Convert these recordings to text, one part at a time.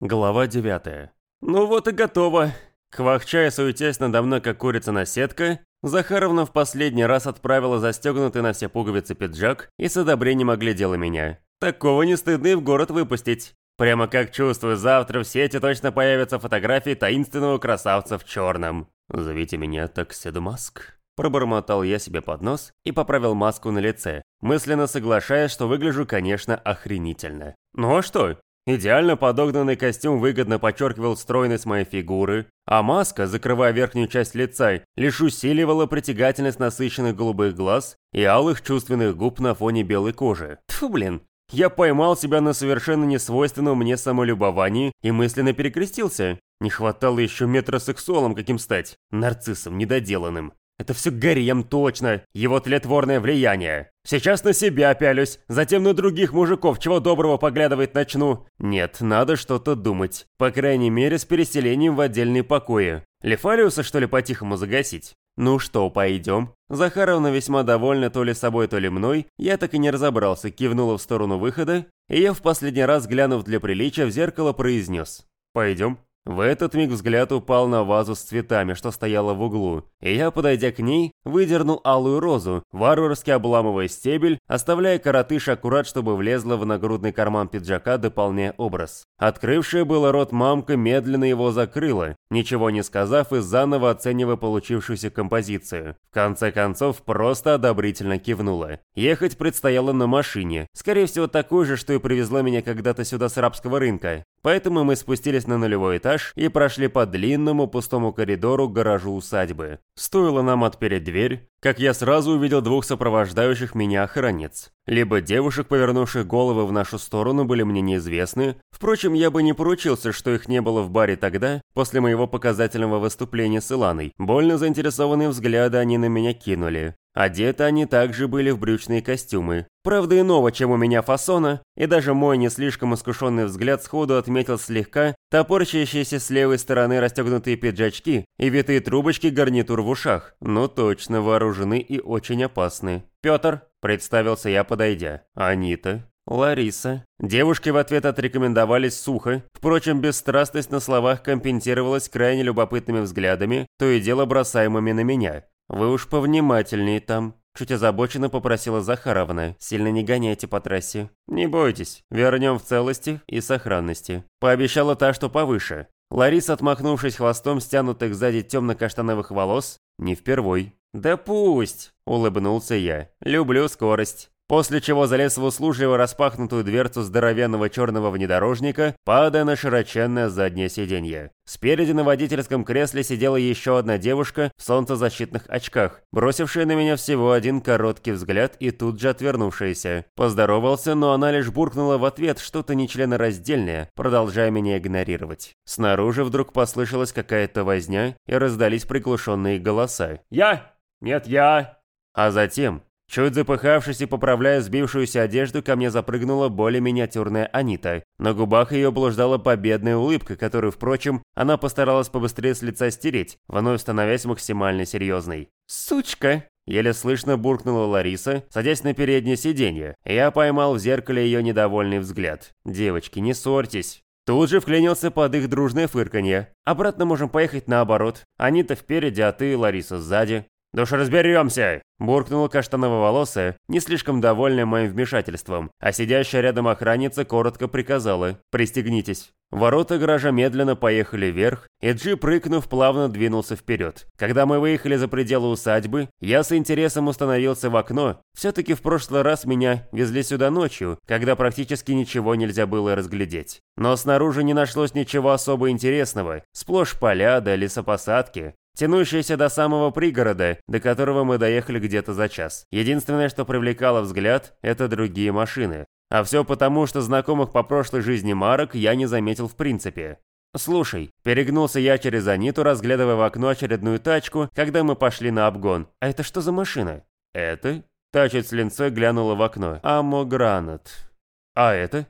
Глава 9. Ну вот и готово. Квахчая суетясь надо мной, как курица на сетка, Захаровна в последний раз отправила застегнутый на все пуговицы пиджак и с одобрением оглядела меня. Такого не стыдно и в город выпустить. Прямо как чувствую, завтра в сети точно появятся фотографии таинственного красавца в черном. «Зовите меня Такседу Маск», – пробормотал я себе под нос и поправил маску на лице, мысленно соглашаясь, что выгляжу, конечно, охренительно. Ну а что? Идеально подогнанный костюм выгодно подчеркивал стройность моей фигуры, а маска, закрывая верхнюю часть лица, лишь усиливала притягательность насыщенных голубых глаз и алых чувственных губ на фоне белой кожи. Тьфу, блин. Я поймал себя на совершенно несвойственном мне самолюбовании и мысленно перекрестился. Не хватало еще метросексуалом каким стать, нарциссом недоделанным. Это все Гарем точно, его тлетворное влияние. Сейчас на себя пялюсь, затем на других мужиков, чего доброго поглядывать начну. Нет, надо что-то думать. По крайней мере, с переселением в отдельные покои. Лефариуса, что ли, по-тихому загасить? Ну что, пойдем? Захаровна весьма довольна то ли собой, то ли мной, я так и не разобрался, кивнула в сторону выхода, и я в последний раз, глянув для приличия, в зеркало произнес. «Пойдем». В этот миг взгляд упал на вазу с цветами, что стояла в углу, и я, подойдя к ней, выдернул алую розу, варварски обламывая стебель, оставляя коротыш аккурат, чтобы влезла в нагрудный карман пиджака, дополняя образ. Открывшая было рот мамка медленно его закрыла, ничего не сказав и заново оценивая получившуюся композицию. В конце концов, просто одобрительно кивнула. Ехать предстояло на машине, скорее всего такой же, что и привезла меня когда-то сюда с арабского рынка. Поэтому мы спустились на нулевой этаж и прошли по длинному пустому коридору к гаражу усадьбы. Стоило нам отпереть дверь, как я сразу увидел двух сопровождающих меня охранниц. Либо девушек, повернувших головы в нашу сторону, были мне неизвестны. Впрочем, я бы не поручился, что их не было в баре тогда, после моего показательного выступления с Иланой. Больно заинтересованные взгляды они на меня кинули. Одеты они также были в брючные костюмы. Правда иного, чем у меня фасона, и даже мой не слишком искушенный взгляд сходу отметил слегка топорщащиеся с левой стороны расстегнутые пиджачки и витые трубочки гарнитур в ушах. Ну точно вооружены и очень опасны. «Петр», — представился я, подойдя. «Анита». Лариса. Девушки в ответ отрекомендовались сухо, впрочем, бесстрастность на словах компенсировалась крайне любопытными взглядами, то и дело бросаемыми на меня. «Вы уж повнимательнее там», – чуть озабоченно попросила Захаровна. «Сильно не гоняйте по трассе». «Не бойтесь, вернем в целости и сохранности», – пообещала та, что повыше. Лариса, отмахнувшись хвостом стянутых сзади темно-каштановых волос, не впервой. «Да пусть!» – улыбнулся я. «Люблю скорость». После чего залез в услужливо распахнутую дверцу здоровенного черного внедорожника, падая на широченное заднее сиденье. Спереди на водительском кресле сидела еще одна девушка в солнцезащитных очках, бросившая на меня всего один короткий взгляд и тут же отвернувшаяся. Поздоровался, но она лишь буркнула в ответ что-то нечленораздельное, продолжая меня игнорировать. Снаружи вдруг послышалась какая-то возня и раздались приглушенные голоса. «Я! Нет, я!» А затем Чуть запыхавшись и поправляя сбившуюся одежду, ко мне запрыгнула более миниатюрная Анита. На губах ее блуждала победная улыбка, которую, впрочем, она постаралась побыстрее с лица стереть, вновь становясь максимально серьезной. «Сучка!» Еле слышно буркнула Лариса, садясь на переднее сиденье. Я поймал в зеркале ее недовольный взгляд. «Девочки, не ссорьтесь!» Тут же вклинился под их дружное фырканье. «Обратно можем поехать наоборот. Они-то впереди, а ты, Лариса, сзади». «Да уж разберемся!» – буркнула каштаново-волосая, не слишком довольная моим вмешательством, а сидящая рядом охранница коротко приказала «Пристегнитесь». Ворота гаража медленно поехали вверх, и джип, прыгнув, плавно двинулся вперед. Когда мы выехали за пределы усадьбы, я с интересом установился в окно. Все-таки в прошлый раз меня везли сюда ночью, когда практически ничего нельзя было разглядеть. Но снаружи не нашлось ничего особо интересного. Сплошь поля да лесопосадки тянущаяся до самого пригорода, до которого мы доехали где-то за час. Единственное, что привлекало взгляд, это другие машины. А все потому, что знакомых по прошлой жизни марок я не заметил в принципе. «Слушай», – перегнулся я через Аниту, разглядывая в окно очередную тачку, когда мы пошли на обгон. «А это что за машина?» «Это?» – тачить с линцой глянула в окно. «Амогранат». «А это?»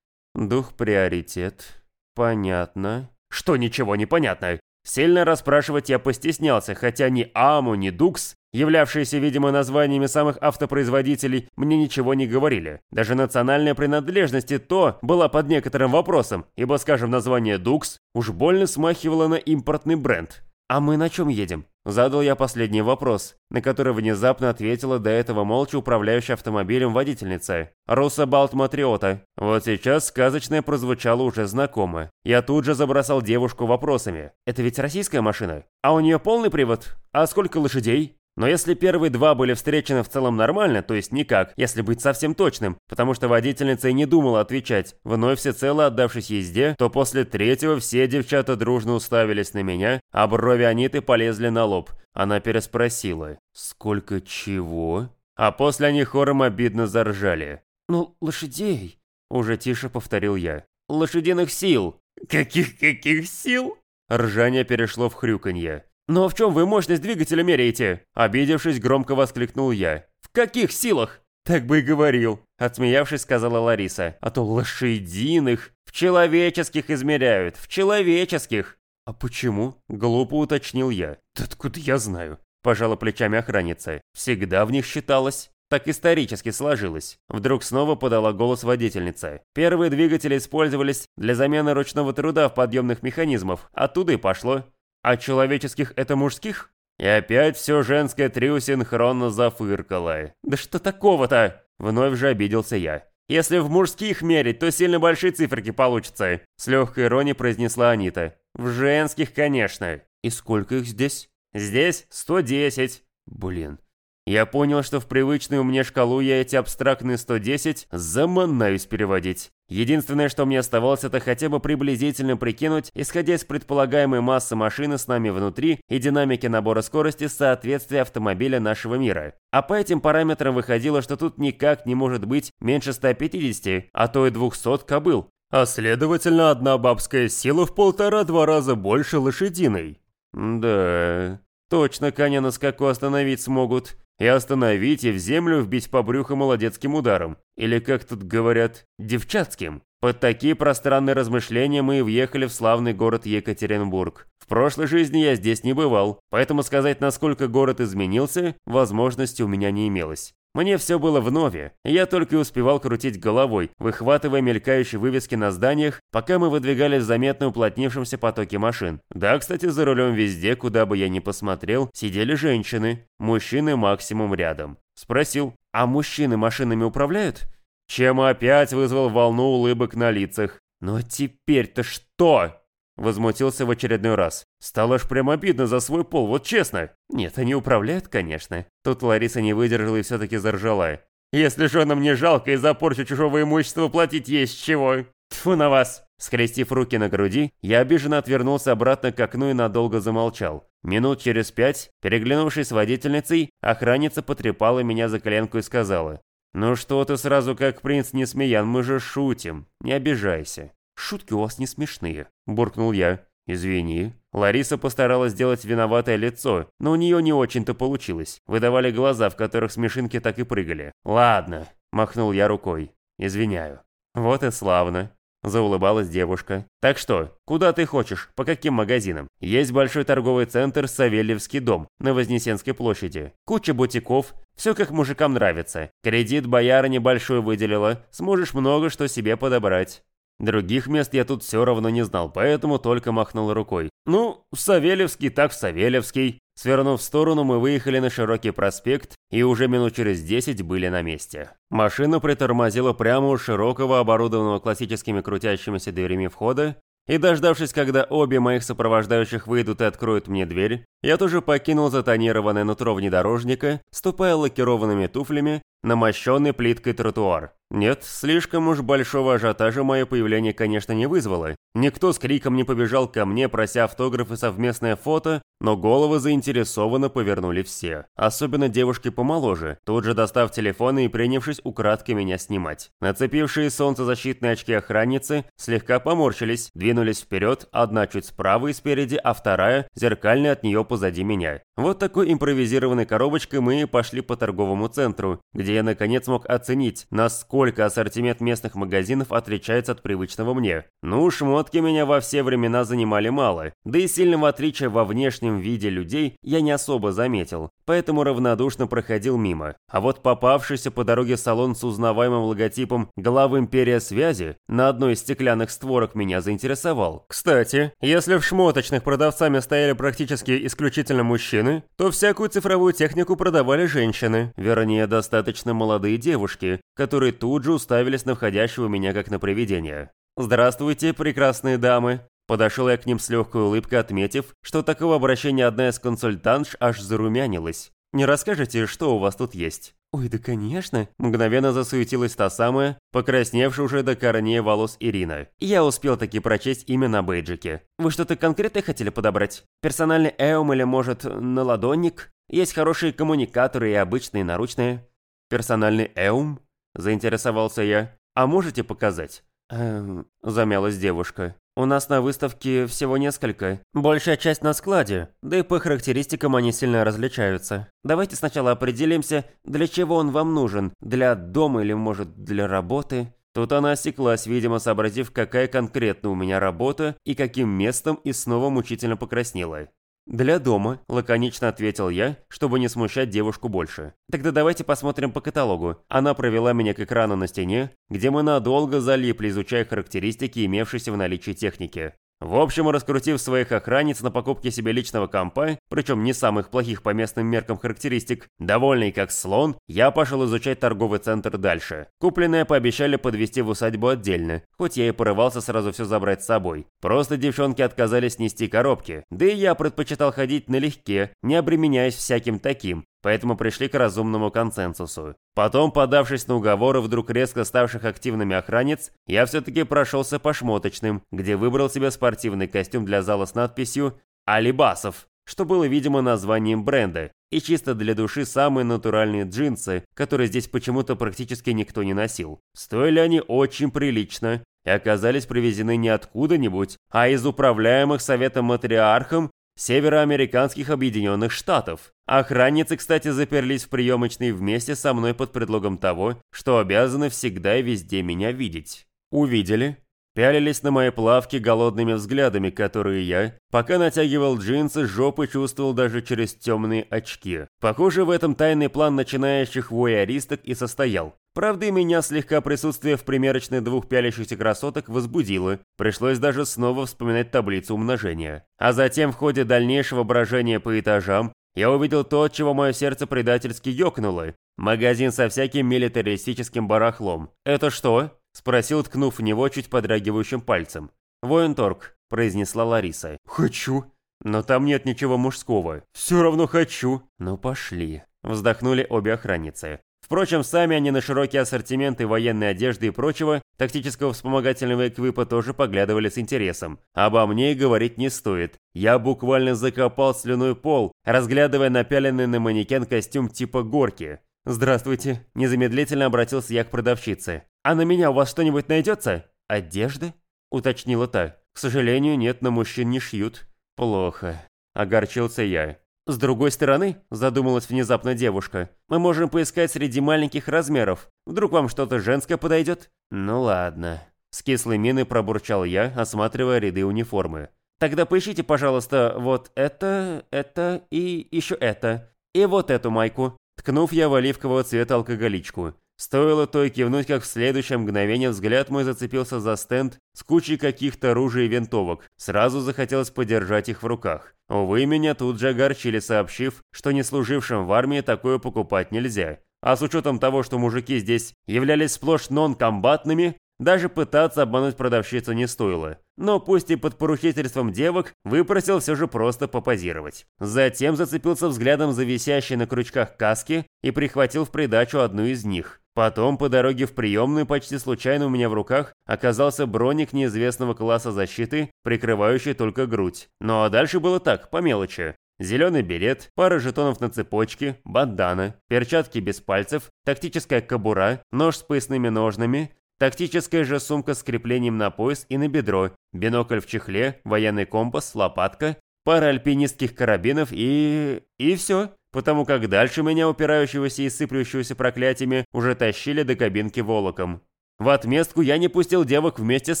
«Дух приоритет». «Понятно». «Что ничего не понятно?» Сильно расспрашивать я постеснялся, хотя ни АМУ, ни ДУКС, являвшиеся, видимо, названиями самых автопроизводителей, мне ничего не говорили. Даже национальная принадлежность и то была под некоторым вопросом, ибо, скажем, название ДУКС уж больно смахивало на импортный бренд. «А мы на чем едем?» Задал я последний вопрос, на который внезапно ответила до этого молча управляющая автомобилем водительница. «Руса Балт Матриота». Вот сейчас сказочное прозвучало уже знакомо. Я тут же забросал девушку вопросами. «Это ведь российская машина? А у нее полный привод? А сколько лошадей?» Но если первые два были встречены в целом нормально, то есть никак, если быть совсем точным, потому что водительница и не думала отвечать, вновь всецело отдавшись езде, то после третьего все девчата дружно уставились на меня, а брови Аниты полезли на лоб. Она переспросила «Сколько чего?» А после они хором обидно заржали. «Ну, лошадей», — уже тише повторил я. «Лошадиных сил». «Каких-каких сил?» Ржание перешло в хрюканье. «Но в чем вы мощность двигателя меряете?» Обидевшись, громко воскликнул я. «В каких силах?» «Так бы и говорил», — отсмеявшись, сказала Лариса. «А то лошадиных в человеческих измеряют, в человеческих». «А почему?» — глупо уточнил я. «Да откуда я знаю?» — пожала плечами охранница. «Всегда в них считалось». Так исторически сложилось. Вдруг снова подала голос водительница. Первые двигатели использовались для замены ручного труда в подъемных механизмах. Оттуда и пошло. А человеческих это мужских? И опять все женское трио синхронно зафыркало. Да что такого-то? Вновь же обиделся я. Если в мужских мерить, то сильно большие циферки получатся. С легкой иронией произнесла Анита. В женских, конечно. И сколько их здесь? Здесь 110. Блин, я понял, что в привычную мне шкалу я эти абстрактные 110 заманаюсь переводить. Единственное, что мне оставалось, это хотя бы приблизительно прикинуть, исходя из предполагаемой массы машины с нами внутри и динамики набора скорости соответствия автомобиля нашего мира. А по этим параметрам выходило, что тут никак не может быть меньше 150, а то и 200 кобыл. А следовательно, одна бабская сила в полтора-два раза больше лошадиной. Да, точно коня на скаку остановить смогут. И остановить, и в землю вбить по брюху молодецким ударом. Или, как тут говорят, девчатским. Под такие пространные размышления мы и въехали в славный город Екатеринбург. В прошлой жизни я здесь не бывал, поэтому сказать, насколько город изменился, возможности у меня не имелось. Мне все было вновь, и я только и успевал крутить головой, выхватывая мелькающие вывески на зданиях, пока мы выдвигались в заметно уплотнившемся потоке машин. Да, кстати, за рулем везде, куда бы я ни посмотрел, сидели женщины, мужчины максимум рядом. Спросил, а мужчины машинами управляют? Чем опять вызвал волну улыбок на лицах. «Но теперь-то что?» Возмутился в очередной раз. Стало аж прям обидно за свой пол, вот честно. Нет, они управляют, конечно. Тут Лариса не выдержала и все-таки заржала. Если женам не жалко и за порчу чужого имущества платить есть чего. Тьфу на вас. Скрестив руки на груди, я обиженно отвернулся обратно к окну и надолго замолчал. Минут через пять, переглянувшись с водительницей, охранница потрепала меня за коленку и сказала. «Ну что ты сразу как принц не смеян, мы же шутим, не обижайся». «Шутки у вас не смешные», – буркнул я. «Извини». Лариса постаралась сделать виноватое лицо, но у нее не очень-то получилось. Выдавали глаза, в которых смешинки так и прыгали. «Ладно», – махнул я рукой. «Извиняю». «Вот и славно», – заулыбалась девушка. «Так что, куда ты хочешь? По каким магазинам? Есть большой торговый центр Савельевский дом на Вознесенской площади. Куча бутиков, все как мужикам нравится. Кредит бояра небольшой выделила, сможешь много что себе подобрать». Других мест я тут все равно не знал, поэтому только махнул рукой. Ну, в Савельевский так в Савельевский. Свернув в сторону, мы выехали на широкий проспект и уже минут через 10 были на месте. Машина притормозила прямо у широкого, оборудованного классическими крутящимися дверями входа, и дождавшись, когда обе моих сопровождающих выйдут и откроют мне дверь, я тоже покинул затонированное нутро внедорожника, ступая лакированными туфлями на мощенный плиткой тротуар. Нет, слишком уж большого ажиотажа мое появление, конечно, не вызвало. Никто с криком не побежал ко мне, прося автограф и совместное фото, но головы заинтересованно повернули все. Особенно девушки помоложе, тут же достав телефоны и принявшись украдкой меня снимать. Нацепившие солнцезащитные очки охранницы слегка поморщились, двинулись вперед, одна чуть справа и спереди, а вторая зеркальная от нее позади меня. Вот такой импровизированной коробочкой мы и пошли по торговому центру, где где я наконец мог оценить, насколько ассортимент местных магазинов отличается от привычного мне. Ну, шмотки меня во все времена занимали мало, да и сильного отличия во внешнем виде людей я не особо заметил, поэтому равнодушно проходил мимо. А вот попавшийся по дороге салон с узнаваемым логотипом «Глав Империя Связи» на одной из стеклянных створок меня заинтересовал. Кстати, если в шмоточных продавцами стояли практически исключительно мужчины, то всякую цифровую технику продавали женщины, вернее, достаточно молодые девушки, которые тут же уставились на входящего меня как на привидение. «Здравствуйте, прекрасные дамы!» Подошел я к ним с легкой улыбкой, отметив, что такого обращения одна из консультантш аж зарумянилась. «Не расскажете, что у вас тут есть?» «Ой, да конечно!» Мгновенно засуетилась та самая, покрасневшая уже до корней волос Ирина. Я успел таки прочесть имя на бейджике. «Вы что-то конкретное хотели подобрать? Персональный эум или, может, наладонник? Есть хорошие коммуникаторы и обычные наручные». «Персональный эум?» Заинтересовался я. «А можете показать?» «Эм...» Замялась девушка. У нас на выставке всего несколько. Большая часть на складе, да и по характеристикам они сильно различаются. Давайте сначала определимся, для чего он вам нужен. Для дома или, может, для работы? Тут она осеклась, видимо, сообразив, какая конкретно у меня работа и каким местом, и снова мучительно покраснела. «Для дома», – лаконично ответил я, чтобы не смущать девушку больше. «Тогда давайте посмотрим по каталогу». Она провела меня к экрану на стене, где мы надолго залипли, изучая характеристики имевшейся в наличии техники. В общем, раскрутив своих охранниц на покупке себе личного компа, причем не самых плохих по местным меркам характеристик, довольный как слон, я пошел изучать торговый центр дальше. Купленное пообещали подвести в усадьбу отдельно, хоть я и порывался сразу все забрать с собой. Просто девчонки отказались нести коробки, да и я предпочитал ходить налегке, не обременяясь всяким таким, поэтому пришли к разумному консенсусу. Потом, подавшись на уговоры вдруг резко ставших активными охранниц, я все-таки прошелся по шмоточным, где выбрал себе спортивный костюм для зала с надписью «Алибасов», что было, видимо, названием бренда, и чисто для души самые натуральные джинсы, которые здесь почему-то практически никто не носил. Стоили они очень прилично и оказались привезены не откуда-нибудь, а из управляемых Советом Матриархом североамериканских Объединенных Штатов. Охранницы, кстати, заперлись в приемочной вместе со мной под предлогом того, что обязаны всегда и везде меня видеть. Увидели, пялились на мои плавки голодными взглядами, которые я, пока натягивал джинсы, жопы чувствовал даже через темные очки. Похоже, в этом тайный план начинающих вояристок и состоял. Правда, меня слегка присутствие в примерочной двух пялящихся красоток возбудило, пришлось даже снова вспоминать таблицу умножения. А затем в ходе дальнейшего брожения по этажам я увидел то, от чего мое сердце предательски ёкнуло. Магазин со всяким милитаристическим барахлом. «Это что?» – спросил, ткнув в него чуть подрагивающим пальцем. «Военторг», – произнесла Лариса. «Хочу». «Но там нет ничего мужского». «Все равно хочу». «Ну пошли». Вздохнули обе охранницы. Впрочем, сами они на широкий ассортимент и военной одежды и прочего, тактического вспомогательного эквипа тоже поглядывали с интересом. Обо мне и говорить не стоит. Я буквально закопал слюной пол, разглядывая напяленный на манекен костюм типа горки. «Здравствуйте», – незамедлительно обратился я к продавщице. «А на меня у вас что-нибудь найдется?» «Одежды?» – уточнила та. «К сожалению, нет, на мужчин не шьют». «Плохо», – огорчился я. «С другой стороны», – задумалась внезапно девушка, – «мы можем поискать среди маленьких размеров. Вдруг вам что-то женское подойдет?» «Ну ладно». С кислой миной пробурчал я, осматривая ряды униформы. «Тогда поищите, пожалуйста, вот это, это и еще это. И вот эту майку». Ткнув я в оливкового цвета алкоголичку. Стоило той кивнуть, как в следующее мгновение взгляд мой зацепился за стенд с кучей каких-то оружий и винтовок. Сразу захотелось подержать их в руках. Увы, меня тут же огорчили, сообщив, что не служившим в армии такое покупать нельзя. А с учетом того, что мужики здесь являлись сплошь нон-комбатными, даже пытаться обмануть продавщицу не стоило. Но пусть и под поручительством девок, выпросил все же просто попозировать. Затем зацепился взглядом за висящие на крючках каски и прихватил в придачу одну из них. Потом по дороге в приемную почти случайно у меня в руках оказался броник неизвестного класса защиты, прикрывающий только грудь. Ну а дальше было так, по мелочи. Зеленый берет, пара жетонов на цепочке, бандана, перчатки без пальцев, тактическая кобура, нож с поясными ножнами, Тактическая же сумка с креплением на пояс и на бедро, бинокль в чехле, военный компас, лопатка, пара альпинистских карабинов и... и все. потому как дальше меня, упирающегося и сыплющегося проклятиями, уже тащили до кабинки волоком. В отместку я не пустил девок вместе с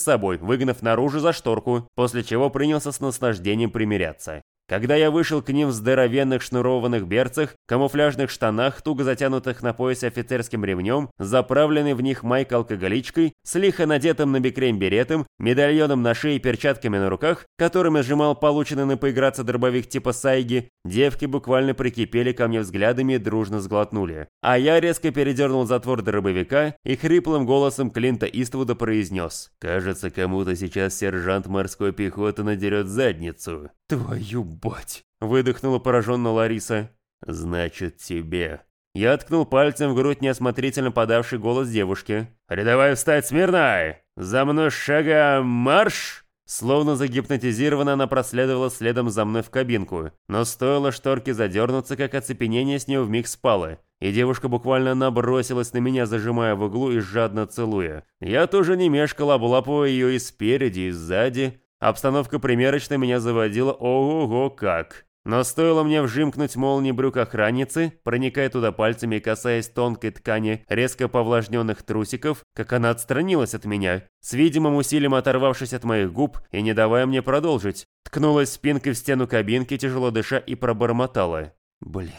собой, выгнав наружу за шторку, после чего принялся с наслаждением примиряться. Когда я вышел к ним в здоровенных шнурованных берцах, камуфляжных штанах, туго затянутых на поясе офицерским ремнем, заправленный в них майк-алкоголичкой, с лихо надетым на бикрень беретом, медальоном на шее и перчатками на руках, которыми сжимал полученный на поиграться дробовик типа сайги, девки буквально прикипели ко мне взглядами и дружно сглотнули. А я резко передернул затвор дробовика и хриплым голосом Клинта Иствуда произнес «Кажется, кому-то сейчас сержант морской пехоты надерет задницу». «Твою бать!» – выдохнула пораженно Лариса. «Значит, тебе». Я ткнул пальцем в грудь неосмотрительно подавший голос девушки. «Рядовая встать смирно! За мной шага марш!» Словно загипнотизирована, она проследовала следом за мной в кабинку, но стоило шторке задернуться, как оцепенение с нее вмиг спало, и девушка буквально набросилась на меня, зажимая в углу и жадно целуя. Я тоже не мешкал, облапывая ее и спереди, и сзади, Обстановка примерочной меня заводила ого-го как. Но стоило мне вжимкнуть молнии брюк охранницы, проникая туда пальцами и касаясь тонкой ткани резко повлажненных трусиков, как она отстранилась от меня, с видимым усилием оторвавшись от моих губ и не давая мне продолжить. Ткнулась спинкой в стену кабинки, тяжело дыша, и пробормотала. «Блин,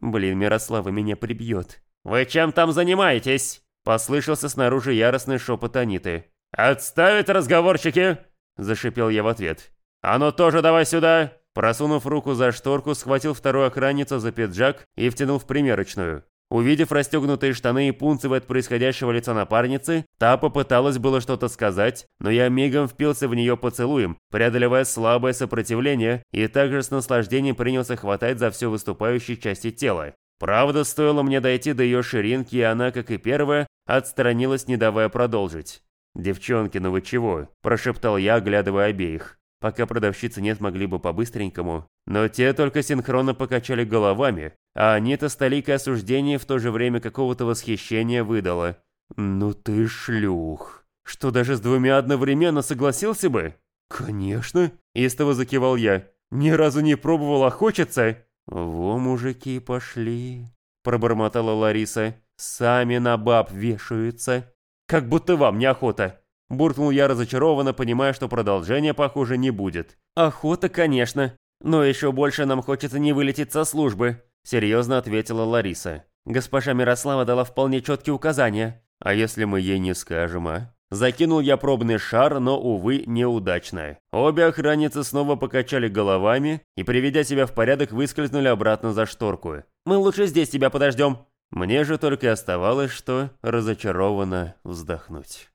блин, Мирослава меня прибьет». «Вы чем там занимаетесь?» Послышался снаружи яростный шепот Аниты. «Отставить разговорчики!» Зашипел я в ответ. «А ну тоже давай сюда!» Просунув руку за шторку, схватил вторую охранницу за пиджак и втянул в примерочную. Увидев расстегнутые штаны и пунцевы от происходящего лица напарницы, та попыталась было что-то сказать, но я мигом впился в нее поцелуем, преодолевая слабое сопротивление, и также с наслаждением принялся хватать за все выступающие части тела. Правда, стоило мне дойти до ее ширинки, и она, как и первая, отстранилась, не давая продолжить. «Девчонки, ну вы чего?» – прошептал я, оглядывая обеих. Пока продавщицы нет, могли бы по-быстренькому. Но те только синхронно покачали головами, а Анита с толикой осуждения в то же время какого-то восхищения выдала. «Ну ты шлюх! Что, даже с двумя одновременно согласился бы?» «Конечно!» – истово закивал я. «Ни разу не пробовал, а хочется!» «Во, мужики, пошли!» – пробормотала Лариса. «Сами на баб вешаются!» Как будто вам неохота. Буркнул я разочарованно, понимая, что продолжения, похоже, не будет. Охота, конечно. Но еще больше нам хочется не вылететь со службы, серьезно ответила Лариса. Госпожа Мирослава дала вполне четкие указания. А если мы ей не скажем, а? Закинул я пробный шар, но, увы, неудачно. Обе охранницы снова покачали головами и, приведя себя в порядок, выскользнули обратно за шторку. «Мы лучше здесь тебя подождем», мне же только оставалось, что разочарованно вздохнуть.